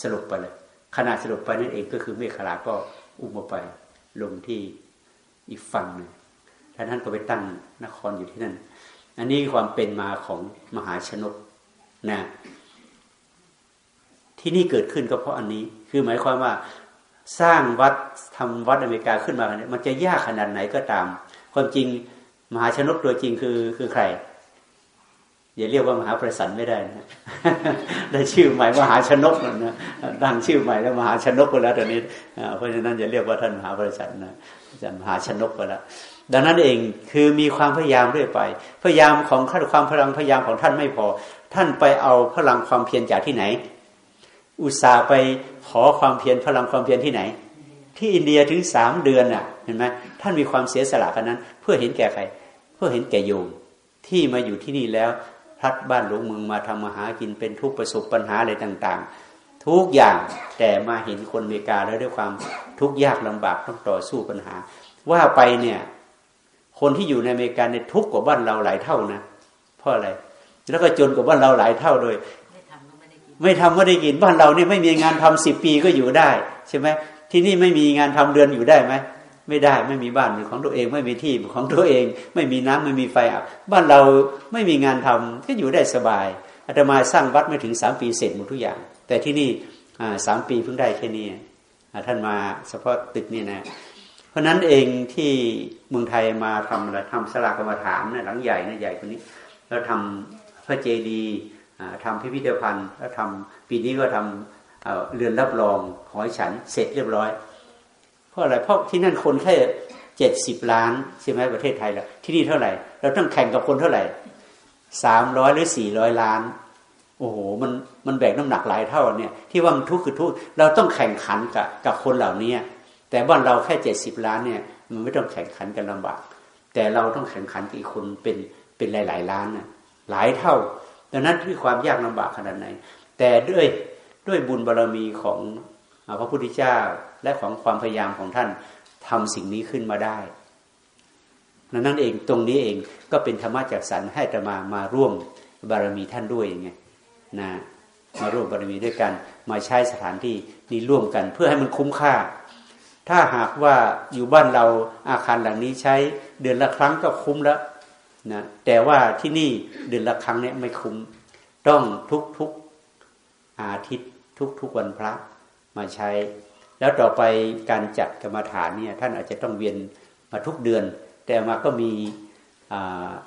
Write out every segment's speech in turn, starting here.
สลบไปเลยขณะสลบไปนั่นเองก็คือเมฆขลาก็อุ้มไป ลงที่อีกฝั่งหนึ่งท่านท่านก็ไปตั้งนครอยู่ที่นั่น อันนี้ความเป็นมาของมหาชนกนะที่นี่เกิดขึ้นก็เพราะอันนี้ คือหมายความว่าสร้างวัดทำวัดอเมริกาขึ้นมาเนี่ยมันจะยากขนาดไหนก็ตาม ความจริงมหาชนกตัวจริงคือคือใคร อย่าเรียกว่ามหาประสันไม่ได้นะได้ชื่อใหม่มหาชนกนะดังชื่อใหม่แล้วมหาชนกไปแล้วตอนนี้เพราะฉะนั้นอย่าเรียกว่าท่านมหาประสันนะจะมหาชนกไปแล้วดังนั้นเองคือมีความพยายามเรื่อยไป พยายามของขั้นความพลังพยายามของท่านไม่พอ ท่านไปเอาพลังความเพียรจากที่ไหน อุตส่าห์ไปขอความเพียรพลังความเพียรที่ไหน ที่อินเดียถึงสามเดือนน่ะเห็นไหมท่านมีความเสียสละกันนั้น เพื่อเห็นแก่ใคร เพื่อเห็นแก่โยมที่มาอยู่ที่นี่แล้ว พัดบ้านหลวงเมืองมาทำมาหากินเป็นทุกประสบปัญหาอะไรต่าง ๆ ทุกอย่างแต่มาเห็นคนอเมริกาแล้วด้วยความทุกข์ยากลำบากต้องต่อสู้ปัญหา ว่าไปเนี่ยคนที่อยู่ในอเมริกาในทุกกว่าบ้านเราหลายเท่านะเพราะอะไร แล้วก็จนกว่าบ้านเราหลายเท่าโดยไม่ทำก็ได้กินบ้านเราเนี่ยไม่มีงานทำสิบปีก็อยู่ได้ใช่ไหมที่นี่ไม่มีงานทำเดือนอยู่ได้ไหม ไม่ได้ไม่มีบ้านเป็นของตัวเองไม่มีที่ของตัวเอง ไม่มีน้ำไม่มีไฟอะบ้านเราไม่มีงานทำก็อยู่ได้สบายอาตมาสร้างวัดไม่ถึงสามปีเสร็จหมดทุกอย่าง แต่ที่นี่สามปีเพิ่งได้แค่นี้ท่านมาเฉพาะตึกนี่นะ เพราะนั้นเองที่เมืองไทยมาทำอะไรทำสลากรรมฐานนะหลังใหญ่นะใหญ่กว่านี้แล้วทำพระเจดีย์ทำพิพิธภัณฑ์แล้วทำปีนี้ก็ทำเรือนรับรองหอยฉันเสร็จเรียบร้อย ราะอะไรเพราะที่นั่นคนแค่เจ็ดสิบล้านใช่ไหมประเทศไทยแล้วที่นี่เท่าไหร่ เราต้องแข่งกับคนเท่าไหร่สามร้อยหรือสี่ร้อยล้าน โอ้โหมันมันแบกน้ำหนักหลายเท่าเนี่ย ที่ว่ามันทุกข์คือทุกข์เราต้องแข่งขันกับกับคนเหล่านี้แต่บ้านเราแค่เจ็ดสิบล้านเนี่ย มันไม่ต้องแข่งขันกันลำบาก แต่เราต้องแข่งขันกับคนเป็นเป็นหลาย ๆ ล้านน่ะหลายเท่า ดังนั้นที่ความยากลำบากขนาดไหน แต่ด้วยด้วยบุญบารรมีของ พระพุทธเจ้าและของความพยายามของท่านทำสิ่งนี้ขึ้นมาได้นั่นเองตรงนี้เองก็เป็นธรรมะจากสรรให้ตมามาร่วมบารมีท่านด้วยไงนะมาร่วมบารมีด้วยกัน มาใช้สถานที่นี้ร่วมกัน เพื่อให้มันคุ้มค่า ถ้าหากว่าอยู่บ้านเราอาคารหลังนี้ใช้เดือนละครั้งก็คุ้มแล้วนะแต่ว่าที่นี่เดือนละครั้งเนี่ยไม่คุ้ม ต้องทุกทุกอาทิตย์ทุกทุกวันพระ มาใช้ แล้วต่อไปการจัดกรรมฐานเนี่ยท่านอาจจะต้องเวียนมาทุกเดือน แต่มาก็มี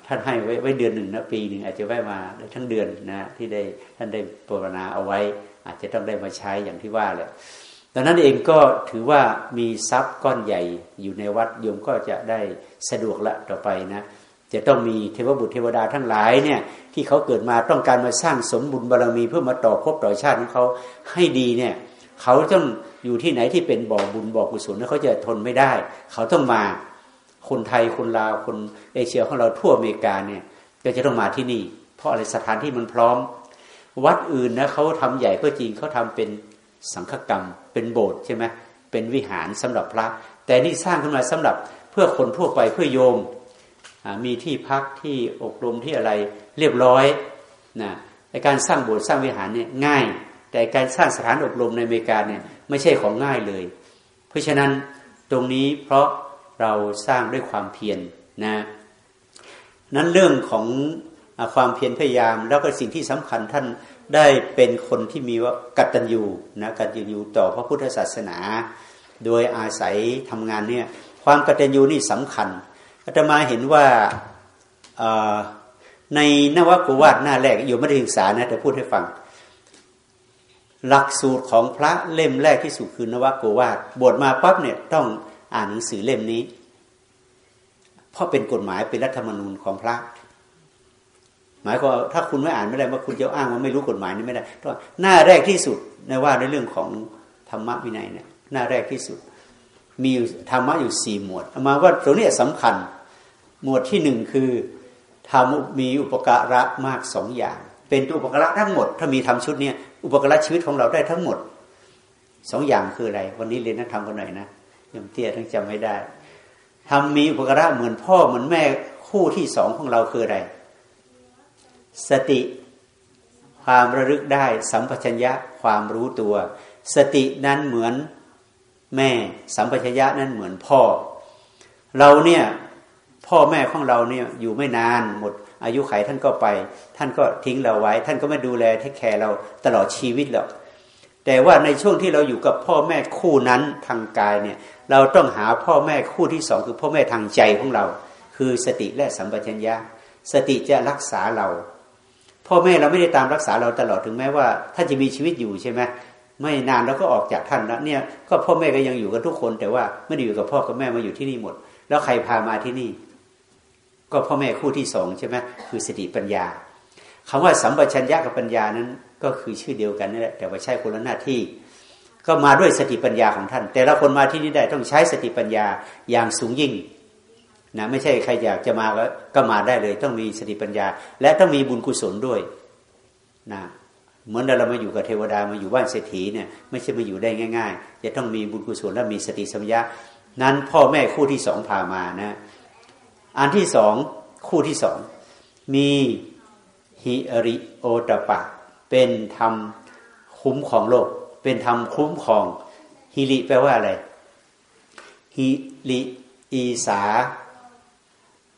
ท่านให้ไว้ไวเดือนหนึ่งนะปีหนึ่งอาจจะไว้มาได้ทั้งเดือนนะที่ได้ท่านได้ปรนนาเอาไว้ อาจจะต้องได้มาใช้อย่างที่ว่าแหละดังนั้นเองก็ถือว่ามีทรัพย์ก้อนใหญ่อยู่ในวัดโยมก็จะได้สะดวกละต่อไปนะจะต้องมีเทวบุตรเทวดาทั้งหลายเนี่ยที่เขาเกิดมาต้องการมาสร้างสมบุญบารมีเพื่อมาต่อภพต่อชาติของเขาให้ดีเนี่ย เขาต้องอยู่ที่ไหนที่เป็นบ่อบุญบ่อกุศลเขาจะทนไม่ได้ เขาต้องมาคนไทยคนลาวคนเอเชียของเราทั่วอเมริกาเนี่ยก็จะต้องมาที่นี่ เพราะอะไรสถานที่มันพร้อม วัดอื่นนะเขาทำใหญ่ก็จริงเขาทำเป็นสังฆกรรม เป็นโบสถ์ใช่ไหมเป็นวิหารสำหรับพระ แต่นี่สร้างขึ้นมาสำหรับเพื่อคนทั่วไปเพื่อโยมมีที่พักที่อบรมที่อะไรเรียบร้อยนะในการสร้างโบสถ์สร้างวิหารเนี่ยง่าย แต่การสร้างสถานอบรมในอเมริกาเนี่ยไม่ใช่ของง่ายเลย เพราะฉะนั้นตรงนี้เพราะเราสร้างด้วยความเพียรนนะนั้นเรื่องของความเพียรพยายาม แล้วก็สิ่งที่สำคัญท่านได้เป็นคนที่มีว่ากัตตัญญูนะกัตตัญญูต่อพระพุทธศาสนา โดยอาศัยทำงานเนี่ยความกัตตัญญูนี่สำคัญอาตมาเห็นว่าในนวโกวาดหน้าแรกอยู่ไม่ได้ศึกษานะแต่พูดให้ฟัง หลักสูตรของพระเล่มแรกที่สุดคือนวโกวาดบวชมาปั๊บเนี่ยต้องอ่านหนังสือเล่มนี้ เพราะเป็นกฎหมายเป็นรัฐธรรมนูญของพระ หมายความถ้าคุณไม่อ่านไม่ได้ว่าคุณจะอ้างว่าไม่รู้กฎหมายนี่ไม่ได้ต้องหน้าแรกที่สุดในว่าในเรื่องของธรรมะวินัยเนี่ยหน้าแรกที่สุด มีธรรมะอยู่สี่หมวดมาว่าตรงนี้สำคัญ หมวดที่หนึ่งคือทำมีอุปการะมากสองอย่าง เป็นตัวอุปการะทั้งหมด ถ้ามีทำชุดเนี้ย อุปกรณ์ชีวิตของเราได้ทั้งหมดสองอย่างคืออะไร วันนี้เรียนนักธรรมกันหน่อยนะยมเตี้ยทั้งจำไม่ได้ทำมีอุปกรณ์เหมือนพ่อเหมือนแม่คู่ที่สองของเราคืออะไร สติความระลึกได้ สัมปชัญญะความรู้ตัว สตินั้นเหมือนแม่ สัมปชัญญะนั้นเหมือนพ่อ เราเนี่ยพ่อแม่ของเราเนี่ยอยู่ไม่นานหมด อายุไขท่านก็ไป ท่านก็ทิ้งเราไว้ ท่านก็ไม่ดูแลเทคแคร์เราตลอดชีวิตหรอกแต่ว่าในช่วงที่เราอยู่กับพ่อแม่คู่นั้นทางกายเนี่ยเราต้องหาพ่อแม่คู่ที่สองคือพ่อแม่ทางใจของเรา คือสติและสัมปชัญญะสติจะรักษาเรา พ่อแม่เราไม่ได้ตามรักษาเราตลอดถึงแม้ว่าท่านจะมีชีวิตอยู่ใช่ไหมไม่นานเราก็ออกจากท่านแล้วเนี่ยก็พ่อแม่ก็ยังอยู่กันทุกคน แต่ว่าไม่ได้อยู่กับพ่อกับแม่มาอยู่ที่นี่หมด แล้วใครพามาที่นี่ ก็พ่อแม่คู่ที่สองใช่ไหมคือสติปัญญาคำว่าสัมปชัญญะกับปัญญานั้น ก็คือชื่อเดียวกันนี่แหละแต่ว่าใช้คนละหน้าที่ ก็มาด้วยสติปัญญาของท่าน แต่ละคนมาที่นี่ได้ต้องใช้สติปัญญาอย่างสูงยิ่งนะไม่ใช่ใครอยากจะมาก็ก็มาได้เลย ต้องมีสติปัญญา และต้องมีบุญกุศลด้วยนะเหมือนเรามาอยู่กับเทวดามาอยู่บ้านเศรษฐีเนี่ยไม่ใช่มาอยู่ได้ง่าย ๆ จะต้องมีบุญกุศลและมีสติสัมยานั้นพ่อแม่คู่ที่สองพามานะ อันที่สองคู่ที่สองมีฮิริโอตปะ เป็นธรรมคุ้มของโลก เป็นธรรมคุ้มของฮิริแปลว่าอะไรฮิริอีสา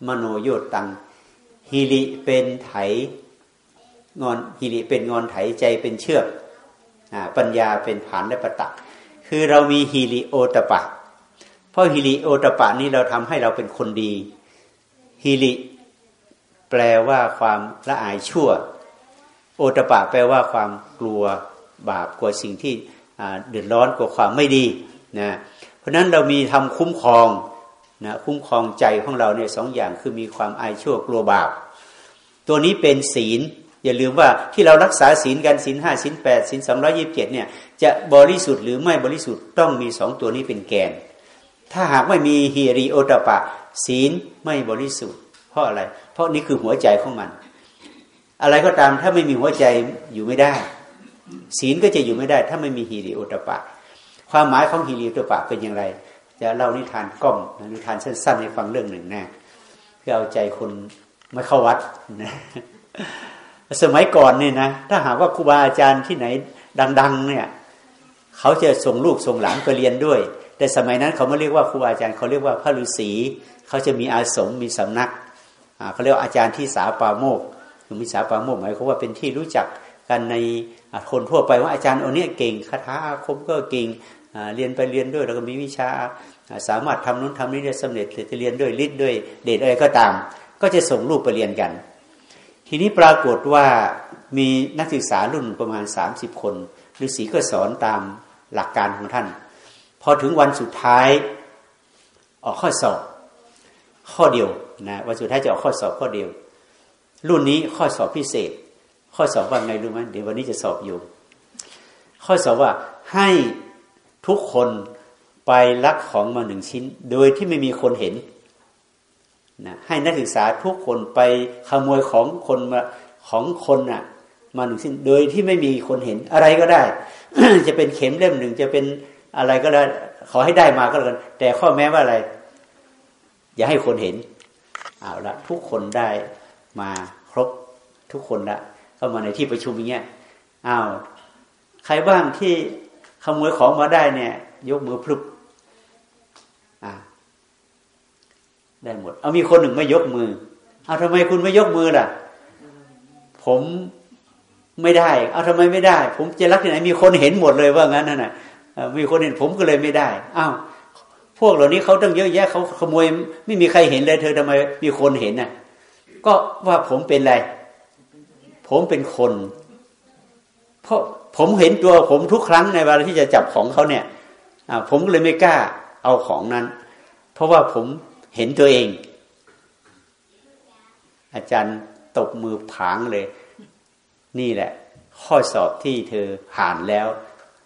มโนโยตังฮิริเป็นไถงอนฮิริเป็นงอนไถใจเป็นเชือกปัญญาเป็นผานและประตัก คือเรามีฮิริโอตปะ เพราะฮิริโอตปะนี้เราทำให้เราเป็นคนดี ฮิริแปลว่าความละอายชั่ว โอตปะแปลว่าความกลัวบาปกลัวสิ่งที่เดือดร้อนกลัวความไม่ดีนะเพราะนั้นเรามีทำคุ้มครองนะคุ้มครองใจของเราเนี่ยสองอย่างคือมีความอายชั่วกลัวบาป ตัวนี้เป็นศีล อย่าลืมว่าที่เรารักษาศีลกันศีลห้าศีลแปดศีลสองร้อยิบเจ็ดเนี่ยจะบริสุทธิ์หรือไม่บริสุทธิ์ต้องมีสองตัวนี้เป็นแกน ถ้าหากไม่มีฮีริโอตปะ ศีลไม่บริสุทธิ์ เพราะอะไร เพราะนี่คือหัวใจของมัน อะไรก็ตามถ้าไม่มีหัวใจอยู่ไม่ได้ ศีลก็จะอยู่ไม่ได้ ถ้าไม่มีฮิริโอตปะ ความหมายของฮิริโอตปะเป็นอย่างไร จะเล่านิทานก้อมนิทานสั้นๆให้ฟังเรื่องหนึ่งนะเพื่อเอาใจคนไม่เข้าวัดนะสมัยก่อนเนี่ยนะถ้าหากว่าครูบาอาจารย์ที่ไหนดัง ๆ เนี่ยเขาจะส่งลูกส่งหลานไปเรียนด้วย แต่สมัยนั้นเขาไม่เรียกว่าครูบาอาจารย์เขาเรียกว่าพระฤาษี เขาจะมีอาสมมีสำนักเขาเรียกว่าอาจารย์ที่สาปาโมกมิสาปาโมกหมายความว่าเป็นที่รู้จักกันในคนทั่วไปว่าอาจารย์องค์นี้เก่งคาถาอาคมก็เก่งเรียนไปเรียนด้วยแล้วก็มีวิชาสามารถทำนู้นทำนี้ได้สำเร็จจะเรียนด้วยฤทธิ์ด้วยเดชอะไรก็ตาม ก็จะส่งลูกไปเรียนกัน ทีนี้ปรากฏว่ามีนักศึกษารุ่นประมาณ 30 คนฤาษีก็สอนตามหลักการของท่าน พอถึงวันสุดท้ายออกข้อสอบ ข้อเดียวนะวันสุดท้ายจะออกข้อสอบข้อเดียว รุ่นนี้ข้อสอบพิเศษ ข้อสอบว่าไงรู้ไหมเดี๋ยววันนี้จะสอบอยู่ ข้อสอบว่าให้ทุกคนไปลักของมาหนึ่งชิ้น โดยที่ไม่มีคนเห็นนะให้นักศึกษาทุกคนไปขโมยของคนมาของคนน่ะมาหนึ่งชิ้น โดยที่ไม่มีคนเห็นอะไรก็ได้ จะเป็นเข็มเล่มหนึ่งจะเป็นอะไรก็ได้ขอให้ได้มาก็แล้วกัน แต่ข้อแม้ว่าอะไร อย่าให้คนเห็นเอาละทุกคนได้มาครบทุกคนละเข้ามาในที่ประชุมอย่างเงี้ยอ้าวใครบ้างที่ขโมยของมาได้เนี่ย ยกมือพลุบอ่าได้หมด เอามีคนหนึ่งไม่ยกมือ เอาทำไมคุณไม่ยกมือล่ะ ผมไม่ได้ เอาทำไมไม่ได้ ผมจะรักที่ไหน มีคนเห็นหมดเลยว่างั้นน่ะมีคนเห็นผมก็เลยไม่ได้ อ้าว พวกเหล่านี้เขาต้องเยอะแยะเขาขโมย ไม่มีใครเห็นเลยเธอทำไมมีคนเห็นน่ะ ก็ว่าผมเป็นอะไร ผมเป็นคน เพราะผมเห็นตัวผมทุกครั้งในเวลาที่จะจับของเขาเนี่ยผมก็เลยไม่กล้าเอาของนั้น เพราะว่าผมเห็นตัวเอง อาจารย์ตบมือผางเลย นี่แหละ ข้อสอบที่เธอผ่านแล้ว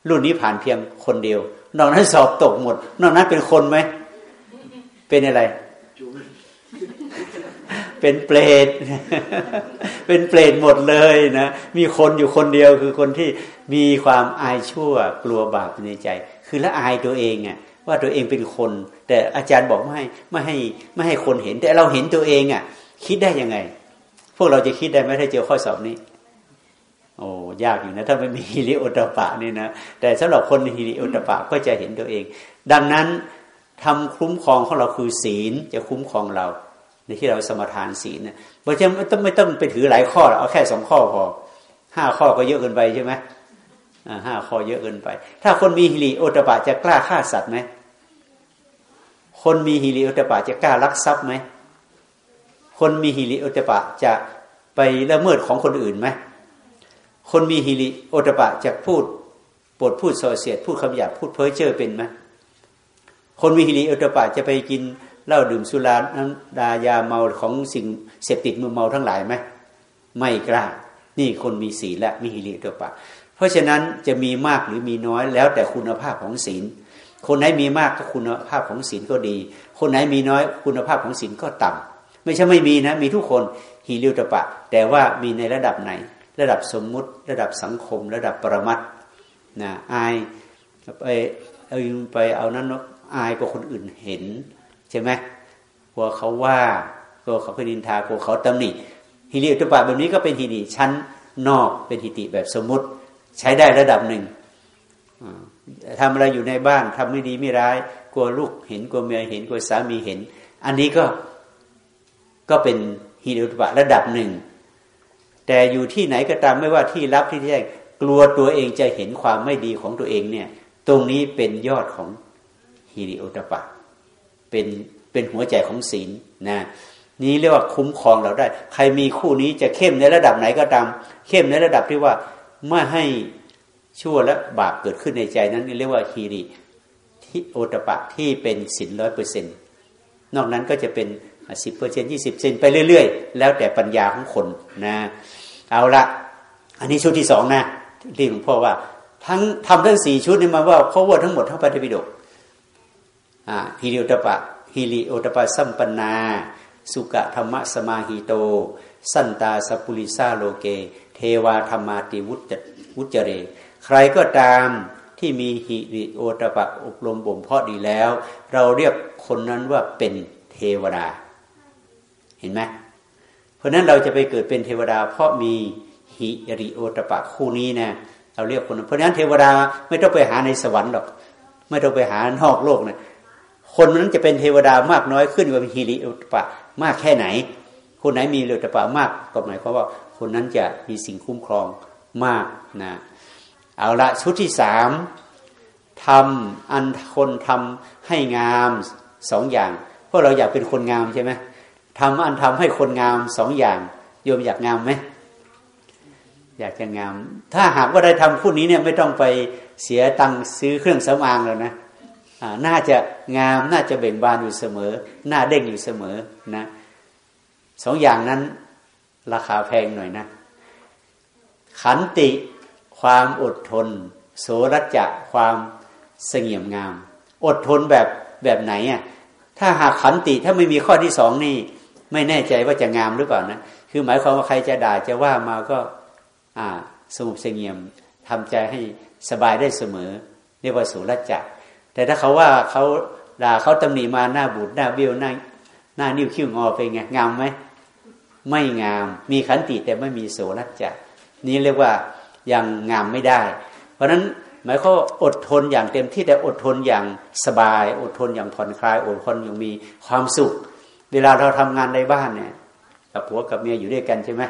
รุ่นนี้ผ่านเพียงคนเดียว นอกนั้นสอบตกหมด นอกนั้นเป็นคนไหม เป็นอะไร เป็นเปรตเป็นเปรตหมดเลยนะมีคนอยู่คนเดียวคือคนที่มีความอายชั่วกลัวบาปในใจ คือละอายตัวเองอะว่าตัวเองเป็นคน แต่อาจารย์บอกไม่ให้ไม่ให้ไม่ให้คนเห็น แต่เราเห็นตัวเองอะคิดได้ยังไง พวกเราจะคิดได้ไหมถ้าเจอข้อสอบนี้ โอ้ยากอยู่นะ ถ้าไม่มีฮิริโอตปะนี่นะแต่สำหรับคนฮิริโอตปะก็จะเห็นตัวเอง ดังนั้นทำคุ้มครองของเราคือศีลจะคุ้มครองเรา ในที่เราสมทานศีลนะเพราะฉะนั้นไม่ต้องไม่ต้องไปถือหลายข้อเอาแค่สองข้อพอห้าข้อก็เยอะเกินไปใช่ไหมห้าข้อเยอะเกินไป ถ้าคนมีฮิริโอตปะจะกล้าฆ่าสัตว์ไหมคนมีฮิริโอตปะจะกล้าลักทรัพย์ไหมคนมีฮิริโอตปะจะไปละเมิดของคนอื่นไหม คนมีฮิริโอตปะจะพูดปดพูดโซเสียด พูดคำหยาบพูดเพ้อเจ้อเป็นไหมคนมีฮิริโอตปะจะไปกินเหล้าดื่มสุราน้ำดายาเมาของสิ่งเสพติดมือเมาทั้งหลายไหมไม่กล้า นี่คนมีศีลและมีฮิริโอตปะ เพราะฉะนั้นจะมีมากหรือมีน้อยแล้วแต่คุณภาพของศีล คนไหนมีมากก็คุณภาพของศีลก็ดี คนไหนมีน้อยคุณภาพของศีลก็ต่ำไม่ใช่ไม่มีนะ มีทุกคนฮิริโอตปะ แต่ว่ามีในระดับไหน ระดับสมมุติ ระดับสังคม ระดับปรมัตนะอายไปเอาไปเอานั้นอายกว่าคนอื่นเห็น ใช่ไหมกลัวเขาว่ากลัวเขาพนินทากลัวเขาตำหนิฮิริอุตปะแบบนี้ก็เป็นฮิริชั้นนอกเป็นฮิติแบบสมมุติ ใช้ได้ระดับหนึ่งทำอะไรอยู่ในบ้านทำไม่ดีไม่ร้าย กลัวลูกเห็นกลัวเมียเห็นกลัวสามีเห็น อันนี้ก็ก็เป็นฮิริอุตปะระดับหนึ่ง แต่อยู่ที่ไหนก็ตามไม่ว่าที่รับที่แจ้งกลัวตัวเองจะเห็นความไม่ดีของตัวเองเนี่ย ตรงนี้เป็นยอดของฮิริโอตปะ เป็นเป็นหัวใจของศีลนะนี้เรียกว่าคุ้มครองเราได้ ใครมีคู่นี้จะเข้มในระดับไหนก็ตาม เข้มในระดับที่ว่าไม่ให้ชั่วและบาปเกิดขึ้นในใจนั้นเรียกว่าฮิริที่โอตปะที่เป็นศีลร้อยเปอร์เซ็นต์นอกนั้นก็จะเป็นสิบเปอร์เซ็นยี่สิบเซนไปเรื่อย ๆ แล้วแต่ปัญญาของคนนะ เอาละอันนี้ชุดที่สองนะที่หลวงพ่อว่า ทั้งทำทั้งสี่ชุดนี้มาว่าเขาว่าทั้งหมดทั้งปฏิปิฎกฮิริโอตปะฮิริโอตปะสัมปนา สุกะธรรมะสมาหิโต สันตาสปุริซาโลเก เทวาธรรมาติวุจวุจเร ใครก็ตามที่มีฮิริโอตปะอบรมบ่มเพาะดีแล้ว เราเรียกคนนั้นว่าเป็นเทวดา เห็นไหม ราะนั้นเราจะไปเกิดเป็นเทวดา เพราะมีหิริโอตปะคู่นี้นะเราเรียกคนเพราะนั้นเทวดาไม่ต้องไปหาในสวรรค์หรอก ไม่ต้องไปหานอกโลกนะคนนั้นจะเป็นเทวดามากน้อยขึ้นกว่าฮิริโอตปะมากแค่ไหน คนไหนมีเรโอตปะมากก็หมายความว่าคนนั้นจะมีสิ่งคุ้มครองมากนะเอาละชุดที่สามทำอันคนทำให้งามสองอย่าง เพราะเราอยากเป็นคนงามใช่ไหม ทำอันทำให้คนงามสองอย่างโยมอยากงามไหมอยากจะงาม ถ้าหากว่าได้ทำคู่นี้เนี่ยไม่ต้องไปเสียตังค์ซื้อเครื่องสำอางแล้วนะน่าจะงามน่าจะเบ่งบานอยู่เสมอ หน้าเด้งอยู่เสมอนะสองอย่างนั้นราคาแพงหน่อยนะ ขันติความอดทน โสรัจจะความเสงี่ยมงาม อดทนแบบแบบไหนอะถ้าหากขันติถ้าไม่มีข้อที่สองนี่ ไม่แน่ใจว่าจะงามหรือเปล่านะคือหมายความว่าใครจะด่าจะว่ามาก็ อ่า สงบเสงี่ยมทำใจให้สบายได้เสมอ เรียกว่าสุรจักแต่ถ้าเขาว่าเขาด่าเขาตำหนิมาหน้าบูดหน้าเบี้ยวหน้าหน้านิ้วคิ้วงอไปไงงามไหมไม่งาม มีขันติแต่ไม่มีโสรัจจะนี่เรียกว่ายังงามไม่ได้ เพราะฉะนั้นหมายความอดทนอย่างเต็มที่แต่อดทนอย่างสบาย อดทนอย่างผ่อนคลายอดทนอย่างมีความสุข เวลาเราทำงานในบ้านเนี่ย กับผัวกับเมียอยู่ด้วยกันใช่ไหม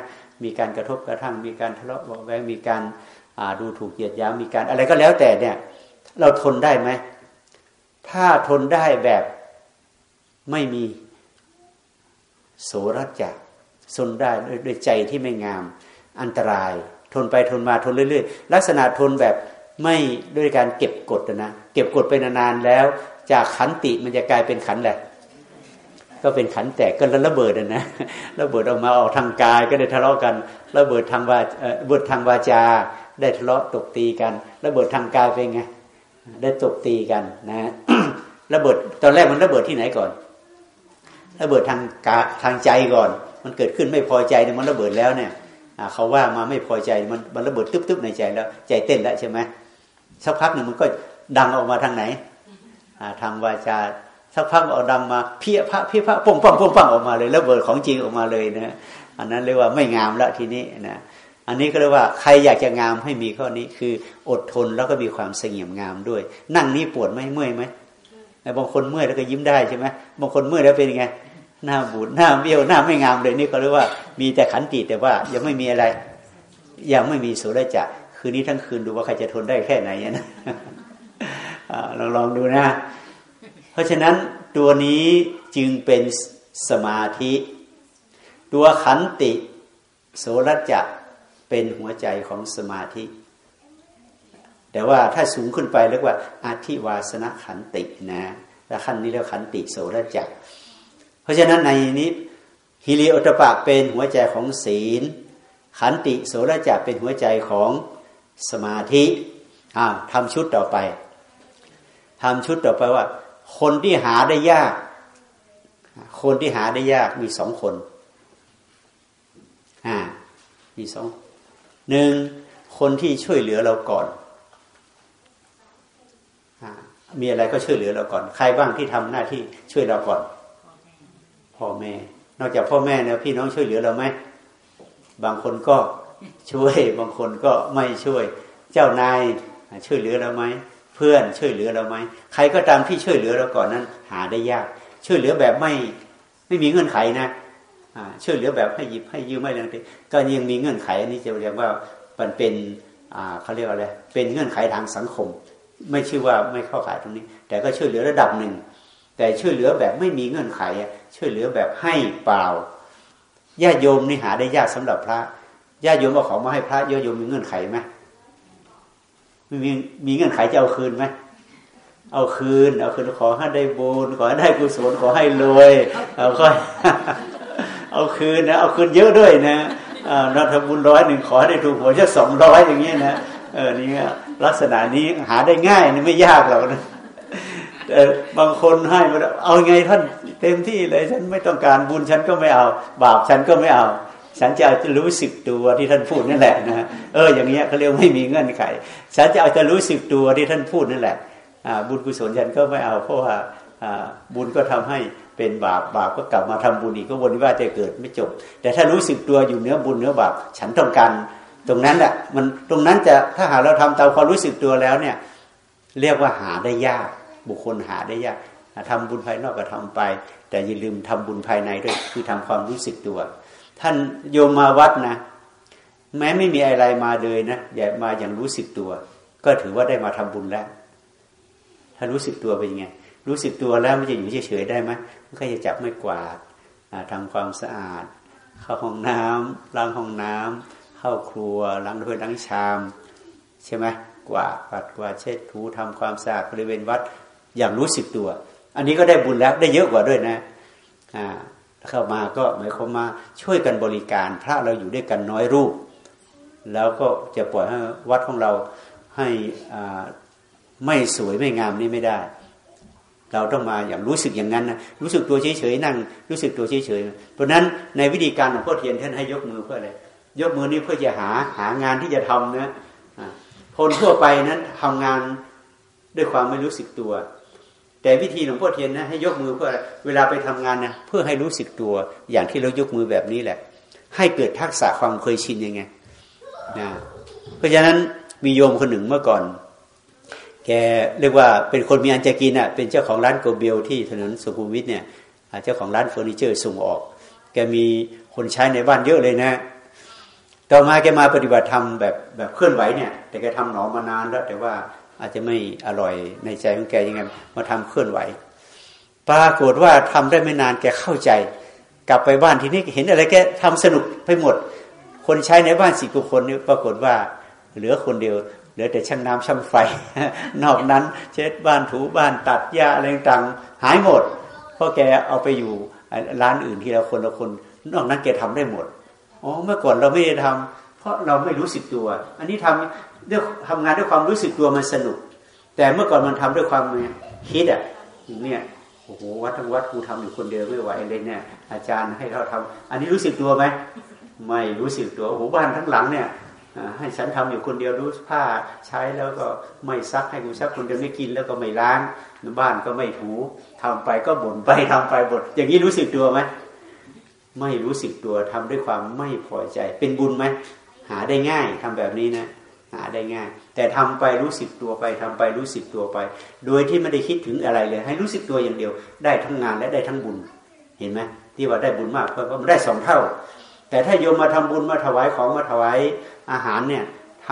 มีการกระทบกระทั่ง มีการทะเลาะเบาแวงมีการดูถูกเหยียดหยามมีการอะไรก็แล้วแต่เนี่ย เราทนได้ไหมถ้าทนได้แบบไม่มีโสรจักทนได้ด้วยใจที่ไม่งาม อันตราย ทนไปทนมาทนเรื่อยๆ ลักษณะทนแบบไม่ด้วยการเก็บกดนะเก็บกดไปนานๆแล้ว จากขันติมันจะกลายเป็นขันแหละ ก็เป็นขันแตกก็ระเบิดนะระเบิดออกมาออกทางกายก็ได้ทะเลาะกันระเบิดทางวาระเบิดทางวาจา ได้ทะเลาะตบตีกันระเบิดทางกายเป็นไงได้ตบตีกันนะระเบิดตอนแรกมันระเบิดที่ไหนก่อนระเบิดทางกาทางใจก่อน มันเกิดขึ้นไม่พอใจเนี่ยมันระเบิดแล้วเนี่ยเขาว่ามาไม่พอใจมันมันระเบิดตึ๊บๆในใจแล้วใจเต้นแล้วใช่ไหมสักพักหนึ่งมันก็ดังออกมาทางไหนทางวาจา สักพักเอาดังมาเพี้ยพระเพี้ยพระป่งปังป่งปังออกมาเลยแล้วเบิดของจริงออกมาเลยนะอันนั้นเรียกว่าไม่งามล้วทีนี้นะอันนี้ก็เรียกว่าใครอยากจะงามให้มีข้อนี้คืออดทนแล้วก็มีความเสงี่ยมงามด้วย นั่งนี่ปวดไหมเมื่อยไหมแต่บางคนเมื่อยแล้วก็ยิ้มได้ใช่ไหมบางคนเมื่อยแล้วเป็นไงหน้าบูดหน้าเบี้ยวหน้าไม่งามเลยนี่ก็เรียกว่ามีแต่ขันติแต่ว่ายังไม่มีอะไร ยังไม่มีโสดจะคืนนี้ทั้งคืนดูว่าใครจะทนได้แค่ไหนนะลองลองดูนะ เพราะฉะนั้นตัวนี้จึงเป็นสมาธิ ตัวขันติ โสรจะเป็นหัวใจของสมาธิ แต่ว่าถ้าสูงขึ้นไปเรียกว่าอาธิวาสนขันตินะแล้วขั้นนี้เรียกขันติโสรจะเพราะฉะนั้นในนี้ฮิริโอตปะเป็นหัวใจของศีล ขันติโสรจะเป็นหัวใจของสมาธิอ้าวทำชุดต่อไปทำชุดต่อไปว่า คนที่หาได้ยาก คนที่หาได้ยากมีสองคนอ่ามีสองหนึ่งคนที่ช่วยเหลือเราก่อนอมีอะไรก็ช่วยเหลือเราก่อน ใครบ้างที่ทำหน้าที่ช่วยเราก่อน พ่อแม่ นอกจากพ่อแม่แล้วพี่น้องช่วยเหลือเราไหม บางคนก็ช่วย บางคนก็ไม่ช่วย เจ้านายช่วยเหลือเราไหม เพื่อนช่วยเหลือเราไหมใครก็ตามที่ช่วยเหลือเราก่อนนั้น หาได้ยาก ช่วยเหลือแบบไม่ไม่มีเงื่อนไขนะช่วยเหลือแบบให้หยิบให้ยืมไม่อะไรต่ก็ยังมีเงื่อนไขอันนี้จะเรียกว่ามันเป็นเขาเรียกว่าอะไรเป็นเงื่อนไขทางสังคม ไม่ชื่อว่าไม่เข้าข่ายตรงนี้ แต่ก็ช่วยเหลือระดับหนึ่ง แต่ช่วยเหลือแบบไม่มีเงื่อนไข ช่วยเหลือแบบให้เปล่าญาติโยมนี่หาได้ยากสำหรับพระญาติโยมเอาของมาให้พระญาติโยมมีเงื่อนไขไหม มีมีเงื่อนไขจะเอาคืนไหมเอาคืน เอาคืนขอให้ได้บุญขอให้ได้กุศลขอให้รวยเอาค่อยเอาคืนนะเอาคืนเยอะด้วยนะเราทำบุญร้อยหนึ่งขอได้ถูกหวยแค่สองร้อยอย่างเงี้ยนะเออนี่ลักษณะนี้หาได้ง่ายนี่ไม่ยากหรอกนะแต่บางคนให้มาเอาไงท่านเต็มที่เลยฉันไม่ต้องการบุญฉันก็ไม่เอา บาปฉันก็ไม่เอา ฉันจะเอาจะรู้สึกตัวที่ท่านพูดนั่นแหละนะเอออย่างเงี้ยเขาเรียกไม่มีเงื่อนไข ฉันจะเอาจะรู้สึกตัวที่ท่านพูดนั่นแหละบุญกุศลฉันก็ไม่เอาเพราะว่าบุญก็ทำให้เป็นบาปบาปก็กลับมาทำบุญอีกก็วนว่าจะเกิดไม่จบ แต่ถ้ารู้สึกตัวอยู่เนื้อบุญเนื้อบาปฉันต้องการตรงนั้นแหละมันตรงนั้นจะถ้าหากเราทำตามความรู้สึกตัวแล้วเนี่ยเรียกว่าหาได้ยาก บุคคลหาได้ยากทำบุญภายนอกก็ทำไป แต่อย่าลืมทำบุญภายในด้วยคือทำความรู้สึกตัว ท่านโยมมาวัดนะ แม้ไม่มีอะไรมาเลยนะอย่ามาอย่างรู้สึกตัว ก็ถือว่าได้มาทำบุญแล้ว ถ้ารู้สึกตัวเป็นยังไง รู้สึกตัวแล้วมันจะอยู่เฉยๆได้ไหมมันก็จะจับไม่กวาดทำความสะอาด เข้าห้องน้ำล้างห้องน้ำเข้าครัวล้างถ้วยล้างชาม ใช่ไหมกวาดปัดกวาดเช็ดถูทำความสะอาดบริเวณวัดอย่างรู้สึกตัว อันนี้ก็ได้บุญแล้วได้เยอะกว่าด้วยนะอ่า เข้ามาก็หมายความมาช่วยกันบริการ พระเราอยู่ด้วยกันน้อยรูป แล้วก็จะปล่อยให้วัดของเราให้ไม่สวยไม่งามนี่ไม่ได้ เราต้องมาอย่างรู้สึกอย่างนั้นนะรู้สึกตัวเฉยๆนั่ง รู้สึกตัวเฉยๆเพราะนั้นในวิธีการของพ่อเทียนท่านให้ยกมือเพื่ออะไรยกมือนี้เพื่อจะหาหางานที่จะทำนะคนทั่วไปนั้นทำงานด้วยความไม่รู้สึกตัว แต่วิธีหลวงพ่อเทียนนะให้ยกมือเพื่ออะไรเวลาไปทำงานนะเพื่อให้รู้สึกตัวอย่างที่เรายกมือแบบนี้แหละ ให้เกิดทักษะความเคยชินยังไงนะเพราะฉะนั้นมีโยมคนหนึ่งเมื่อก่อน แกเรียกว่าเป็นคนมีอันจะกินอะเป็นเจ้าของร้านโกเบลที่ถนนสุขุมวิทเนี่ยเจ้าของร้านเฟอร์นิเจอร์ส่งออก แกมีคนใช้ในบ้านเยอะเลยนะ ต่อมาแกมาปฏิบัติธรรมแบบแบบเคลื่อนไหวเนี่ย แต่แกทำหนอมานานแล้ว แต่ว่า อาจจะไม่อร่อยในใจของแกยังไงมาทำเคลื่อนไหว ปรากฏว่าทำได้ไม่นานแกเข้าใจ กลับไปบ้านทีนี้เห็นอะไรแกทำสนุกไปหมด คนใช้ในบ้านสี่คนนี่ปรากฏว่าเหลือคนเดียวเหลือแต่ช่างน้ำช่างไฟ นอกนั้น เช็ดบ้านถูบ้านตัดหญ้าอะไรต่างหายหมด เพราะแกเอาไปอยู่ร้านอื่นที่เราคนละคน นอกนั้นแกทำได้หมดอ๋อเมื่อก่อนเราไม่ได้ทำเพราะเราไม่รู้สึกตัว อันนี้ทำ ด้วยทำงานด้วยความรู้สึกตัวมันสนุก แต่เมื่อก่อนมันทำด้วยความคิดอะเนี่ยโอ้โหวัดทั้งวัดกูทำอยู่คนเดียวไม่ไหวเลยเนี่ย อาจารย์ให้เราทำอันนี้รู้สึกตัวไหมไม่รู้สึกตัวโอ้โหบ้านทั้งหลังเนี่ยให้ฉันทำอยู่คนเดียวรู้ผ้าใช้แล้วก็ไม่ซักให้กูซักคนเดียวไม่กินแล้วก็ไม่ล้างบ้านก็ไม่ถูทำไปก็บ่นไปทำไปบ่นอย่างนี้รู้สึกตัวไหมไม่รู้สึกตัวทำด้วยความไม่พอใจ เป็นบุญไหมหาได้ง่ายทำแบบนี้นะาได้ง่าย แต่ทำไปรู้สึกตัวไปทำไปรู้สึกตัวไป โดยที่ไม่ได้คิดถึงอะไรเลย ให้รู้สึกตัวอย่างเดียว ได้ทั้งงานและได้ทั้งบุญ เห็นไหมที่ว่าได้บุญมากเพราะมันได้สองเท่า แต่ถ้าโยมมาทำบุญมาถวายของมาถวายอาหารเนี่ยท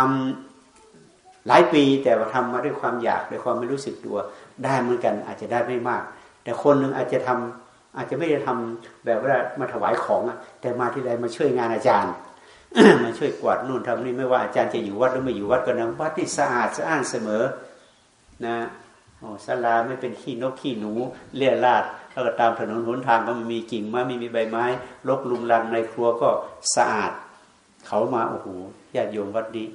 ำหลายปีแต่ว่าทำมาด้วยความอยากด้วยความไม่รู้สึกตัว ได้เหมือนกันอาจจะได้ไม่มาก แต่คนหนึ่งอาจจะทำอาจจะไม่ได้ทำแบบว่ามาถวายของแต่มาที่ใดมาช่วยงานอาจารย์ มาช่วยกวาดนู่นทำนี่ไม่ว่าอาจารย์จะอยู่วัดหรือไม่อยู่วัดก็นะวัดนี่สะอาดสะอ้านเสมอ นะโอ้ศาลาไม่เป็นขี้นกขี้หนูเลี่ยราดแล้วก็ตามถนนหนทางก็ไม่มีกิ่งไม้ไม่มีใบไม้รกลุงลังในครัวก็สะอาด เขามาโอ้โหญาติโยมวัดนี้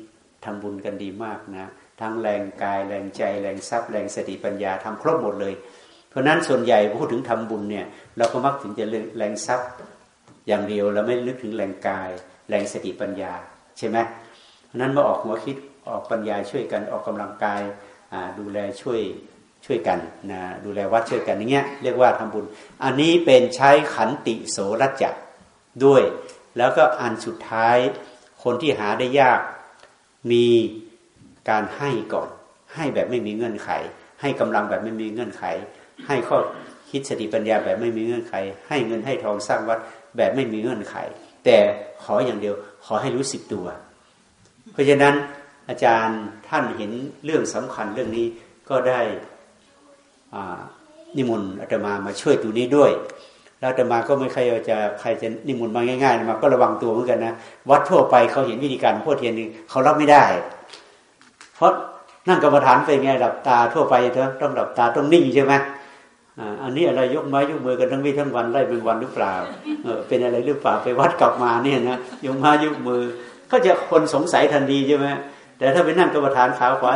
ทำบุญกันดีมากนะ ทั้งแรงกายแรงใจแรงทรัพย์แรงสติปัญญาทำครบหมดเลย เพราะนั้นส่วนใหญ่พูดถึงทำบุญเนี่ย เราก็มักถึงจะแรงทรัพย์ อย่างเดียวเราไม่นึกถึงแรงกาย แรงสติปัญญาใช่ไหมนั้นมาออกหัวคิดออกปัญญาช่วยกันออกกำลังกายดูแลช่วยช่วยกันนะดูแลวัดช่วยกันอย่างเงี้ยเรียกว่าทำบุญ อันนี้เป็นใช้ขันติโสรัจจะด้วย แล้วก็อันสุดท้ายคนที่หาได้ยากมีการให้ก่อน ให้แบบไม่มีเงื่อนไข ให้กำลังแบบไม่มีเงื่อนไข ให้ข้อคิดสติปัญญาแบบไม่มีเงื่อนไข ให้เงินให้ทองสร้างวัด แบบไม่มีเงื่อนไข แต่ขออย่างเดียว ขอให้รู้สึกตัว เพราะฉะนั้นอาจารย์ท่านเห็นเรื่องสำคัญเรื่องนี้ก็ได้นิมนต์อาตมามาช่วยตัวนี้ด้วยแล้วอาตมาก็ไม่ใครจะใครจะนิมนต์มาง่ายๆมาก็ระวังตัวเหมือนกันนะวัดทั่วไปเขาเห็นวิธีการพ่อเทียนนี่เขารับไม่ได้ เพราะนั่งกรรมฐานไปไงหลับตาทั่วไปเธอต้องหลับตาต้องนิ่งใช่ไหม อันนี้อะไรยกไม้ยกมือกันทั้งวี่ทั้งวันไล่เป็นวันหรือเปล่าเออเป็นอะไรหรือเปล่าไปวัดกลับมาเนี่ยนะยกไม้ยกมือก็จะคนสงสัยทันทีใช่ไหมแต่ถ้าไปนั่งกรรมฐานขาขวา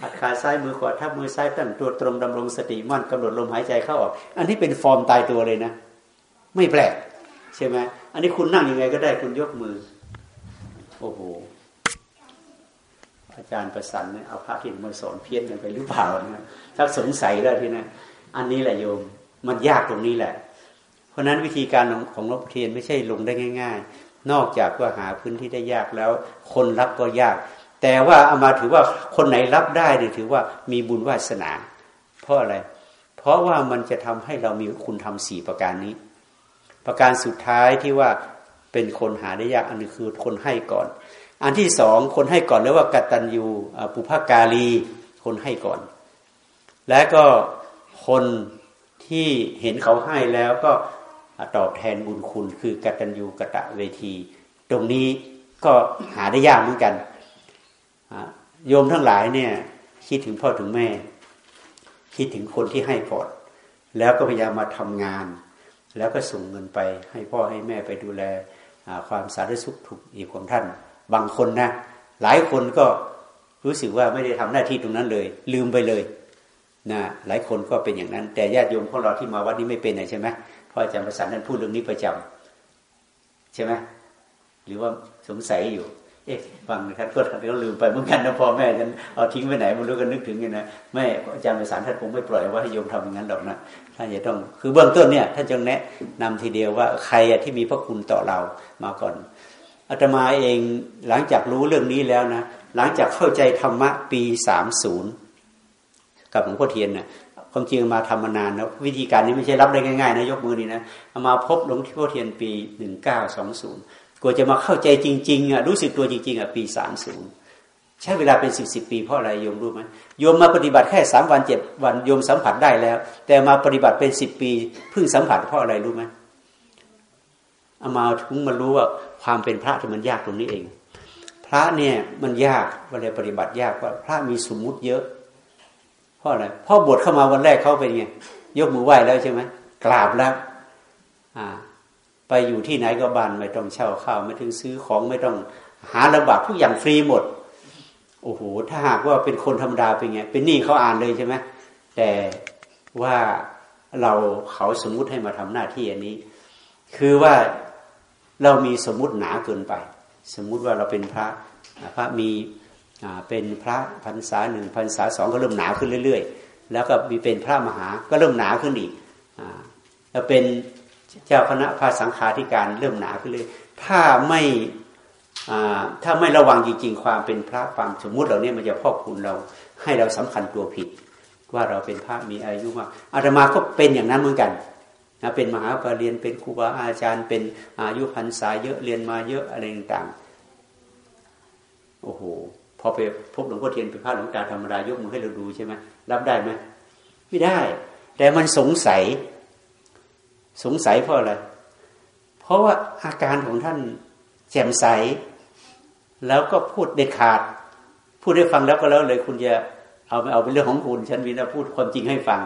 หัดขาซ้ายมือขวาทับมือซ้ายตั้งตัวตรงดำรงสติมั่นกำหนดลมหายใจเข้าออก อันนี้เป็นฟอร์มตายตัวเลยนะ ไม่แปลกใช่ไหมอันนี้คุณนั่งยังไงก็ได้คุณยกมือ โอ้โหอาจารย์ประสันเนี่ยเอาพระที่มาสอนเพี้ยนกันไปหรือเปล่านะถ้าสงสัยแล้วทีนะ อันนี้แหละโยม มันยากตรงนี้แหละ เพราะนั้นวิธีการของหลวงเทียนไม่ใช่ลงได้ง่าย ๆ นอกจากว่าหาพื้นที่ได้ยากแล้ว คนรับก็ยาก แต่ว่าเอามาถือว่าคนไหนรับได้เนี่ยถือว่ามีบุญวาสนา เพราะอะไร เพราะว่ามันจะทำให้เรามีคุณทำสี่ประการนี้ ประการสุดท้ายที่ว่าเป็นคนหาได้ยากอันนึงคือคนให้ก่อน อันที่สองคนให้ก่อนเรียกว่ากตัญญูปุภากาลีคนให้ก่อน และก็ คนที่เห็นเขาให้แล้วก็ตอบแทนบุญคุณ คือกตัญญูกะตะเวที ตรงนี้ก็หาได้ยากเหมือนกัน โยมทั้งหลายเนี่ย คิดถึงพ่อถึงแม่ คิดถึงคนที่ให้ก่อนแล้วก็พยายามมาทำงาน แล้วก็ส่งเงินไป ให้พ่อให้แม่ไปดูแลความสาธารณสุขถูกอีกของท่าน บางคนนะ หลายคนก็รู้สึกว่าไม่ได้ทำหน้าที่ตรงนั้นเลย ลืมไปเลย นะหลายคนก็เป็นอย่างนั้น แต่ญาติโยมของเราที่มาวัดนี้ไม่เป็นใช่ไหมพ่ออาจารย์ประสานนั้นพูดเรื่องนี้ประจำใช่ไหมหรือว่าสงสัยอยู่ เอ๊ะฟังนะครับก็ก็ลืมไปเหมือนกันนะพ่อแม่ฉันเอาทิ้งไปไหนไม่รู้กันนึกถึงยังนะแม่อาจารย์ไปสารท่านคงไม่ปล่อยว่าให้โยมทำอย่างนั้นหรอกนะท่านจะต้อง คือเบื้องต้นเนี่ยท่านจงแนะนำทีเดียวว่าใครที่มีพระคุณต่อเรามาก่อนอาตมาเองหลังจากรู้เรื่องนี้แล้วนะหลังจากเข้าใจธรรมะปีสามศูนย์ กับหลวงพ่อเทียนนะความจริงมาทำมานานนะวิธีการนี้ไม่ใช่รับได้ง่ายๆนะยกมือนี่นะมาพบหลวงพ่อเทียนปีหนึ่งเก้าสองศูนย์กว่าจะมาเข้าใจจริงๆอะรู้สึกตัวจริงๆอะปีสามศูนย์ใช้เวลาเป็นสิบสิบปีเพราะอะไรโยมรู้ไหมโยมมาปฏิบัติแค่สามวันเจ็ดวันโยมสัมผัสได้แล้ว แต่มาปฏิบัติเป็นสิบปีเพิ่งสัมผัสเพราะอะไรรู้ไหมเอามาถึงมารู้ว่าความเป็นพระที่มันยากตรงนี้เอง พระเนี่ยมันยากเวลาปฏิบัติยากว่าพระมีสมมุติเยอะ เพราะอะไรเพราะบวชเข้ามาวันแรกเขาเป็นไงยกมือไหว้แล้วใช่ไหมกราบแล้วอ่า ไปอยู่ที่ไหนก็บ้านไม่ต้องเช่าข้าวไม่ต้องซื้อของไม่ต้องหาระบากทุกอย่างฟรีหมด โอ้โหถ้าหากว่าเป็นคนธรรมดาเป็นไงเป็นหนี้เขาอ่านเลยใช่ไหมแต่ว่าเราเขาสมมุติให้มาทำหน้าที่อันนี้ คือว่าเรามีสมมุติหนาเกินไป สมมุติว่าเราเป็นพระพระมี เป็นพระพรรษาหนึ่งพรรษาสองก็เริ่มหนาขึ้นเรื่อย ๆ แล้วก็มีเป็นพระมหาก็เริ่มหนาขึ้นอีกแล้วเป็นเจ้าคณะพระสังฆาธิการเริ่มหนาขึ้นเลยถ้าไม่ถ้าไม่ระวังจริง ๆ ความเป็นพระความสมมุติเหล่านี้มันจะพอกคุณเราให้เราสำคัญตัวผิด ว่าเราเป็นพระมีอายุมากอาตมาก็เป็นอย่างนั้นเหมือนกันนะเป็นมหาปรริญญาเป็นครูบาอาจารย์ เป็นอายุพรรษาเยอะเรียนมาเยอะอะไรต่างๆโอ้โห พอไปพบหลวงพ่อเทียนเป็นพระหลวงตาธรรมดายกมือให้เราดูใช่ไหมรับได้ไหมไม่ได้ แต่มันสงสัย สงสัยเพราะอะไรเพราะว่าอาการของท่านแจ่มใส แล้วก็พูดเด็ดขาด พูดให้ฟังแล้วก็แล้วเลยคุณจะเอาไปเอาเป็นเรื่องของคุณฉันวินาพูดความจริงให้ฟัง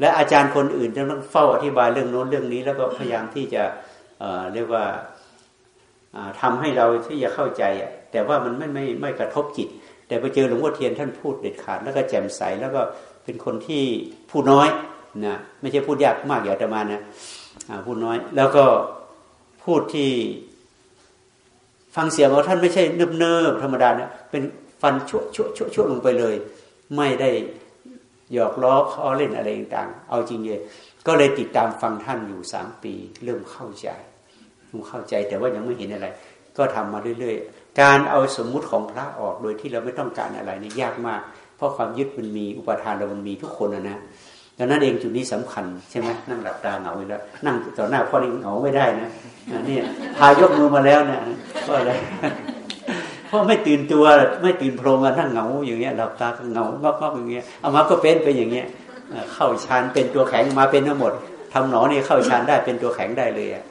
และอาจารย์คนอื่นจะต้องเฝ้าอธิบายเรื่องโน้นเรื่องนี้ แล้วก็พยายามที่จะเเรียกว่าทำให้เราที่จะเข้าใจอะ แต่ว่ามันไม่ไม่ไม่กระทบจิต แต่ไปเจอหลวงพ่อเทียนท่านพูดเด็ดขาดแล้วก็แจ่มใสแล้วก็เป็นคนที่พูดน้อยนะไม่ใช่พูดยากมากอย่างแต่มานะพูดน้อย แล้วก็พูดที่ ฟังเสียงของท่านไม่ใช่เนิบเนิบธรรมดานะเป็นฟันชั่วชั่วชั่วชั่วลงไปเลย ไม่ได้หยอกล้อข้อเล่นอะไรต่าง เอาจริงเลยก็เลยติดตามฟังท่านอยู่สามปี เริ่มเข้าใจเริ่มเข้าใจแต่ว่ายังไม่เห็นอะไร ก็ทำมาเรื่อยๆ การเอาสมมุติของพระออกโดยที่เราไม่ต้องการอะไรนี่ยากมาก เพราะความยึดมันมีอุปทานเรามันมีทุกคนนะนะดังนั้นเองจุดนี้สำคัญใช่ไหมนั่งหลับตาเหงาไปแล้วนั่งต่อหน้าพ่อนี่เหงาไม่ได้นะนี่พายกมือมาแล้วนะก็อะไรเพราะไม่ตื่นตัวไม่ตื่นโพรงมานั่งเหงาอย่างเงี้ยหลับตาเหงามาๆอย่างเงี้ยเอามาก็เป็นไปอย่างเงี้ยเข้าฌานเป็นตัวแข็งมาเป็นทั้งหมดทำหนอนี่เข้าฌานได้เป็นตัวแข็งได้เลยอะ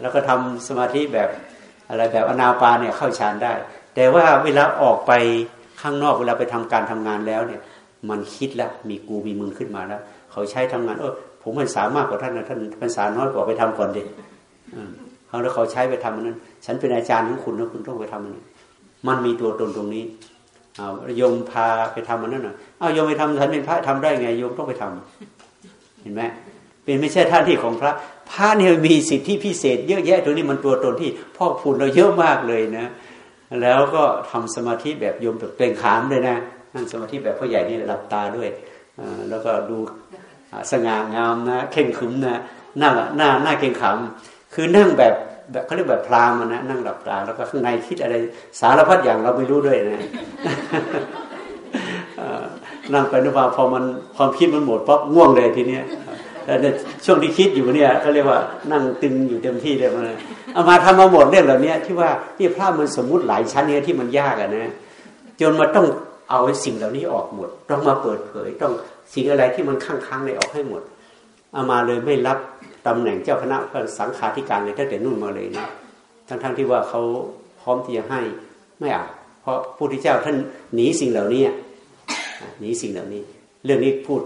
แล้วก็ทำสมาธิแบบ อะไรแบบอนาปาเนี่ยเข้าฌานได้ แต่ว่าเวลาออกไปข้างนอกเวลาไปทำการทำงานแล้วเนี่ย มันคิดแล้วมีกูมีมึงขึ้นมาแล้วเขาใช้ทำงานเออผมมันสามารถกว่าท่านนะท่านภาษาน้อยกว่าไปทำก่อนเด็กเขาแล้วเขาใช้ไปทำมันนั้น ฉันเป็นอาจารย์ของคุณนะคุณต้องไปทำมันมันมีตัวตนตรงนี้เอาโยมพาไปทำมันนั่นน่ะเอาโยมไปทำฉันเป็นพระทำได้ไงโยมต้องไปทำเห็นไหมเป็นไม่ใช่ท่านที่ของพระ พระเนี่ยมีสิทธิพิเศษ เยอะแยะตรงนี้มันตัวตนที่พ่อพูนเราเยอะมากเลยนะ แล้วก็ทำสมาธิแบบโยมแบบเปล่งขามเลยนะนั่งสมาธิแบบพ่อใหญ่นี่หลับตาด้วยแล้วก็ดูสง่างามนะเข่งขึมนะหน้าหน้าหน้าเก่งขำคือนั่งแบบแบบเขาเรียกแบบพรามนะนั่งหลับตาแล้วก็ข้างในคิดอะไรสารพัดอย่างเราไม่รู้ด้วยนะนั่งไปนึกว่าพอมันความคิดมันหมดปั๊บง่วงเลยทีเนี้ย แต่ช่วงที่คิดอยู่เนี่ยเขาเรียกว่านั่งตึงอยู่เต็มที่เลยมันเอามาทำมาหมดเรื่องเหล่านี้ที่ว่าที่พระมันสมมุติหลายชั้นเนี่ยที่มันยากอะนะจนมาต้องเอาสิ่งเหล่านี้ออกหมด ต้องมาเปิดเผย ต้องสิ่งอะไรที่มันค้างๆในออกให้หมดเอามาเลยไม่รับตำแหน่งเจ้าคณะสังฆาธิการเลยตั้งแต่นู่นมาเลยนะทั้งๆทที่ว่าเขาพร้อมที่จะให้ไม่เอาเพราะผู้ที่เจ้าท่านหนีสิ่งเหล่านี้หนีสิ่งเหล่านี้ เรื่องนี้พูด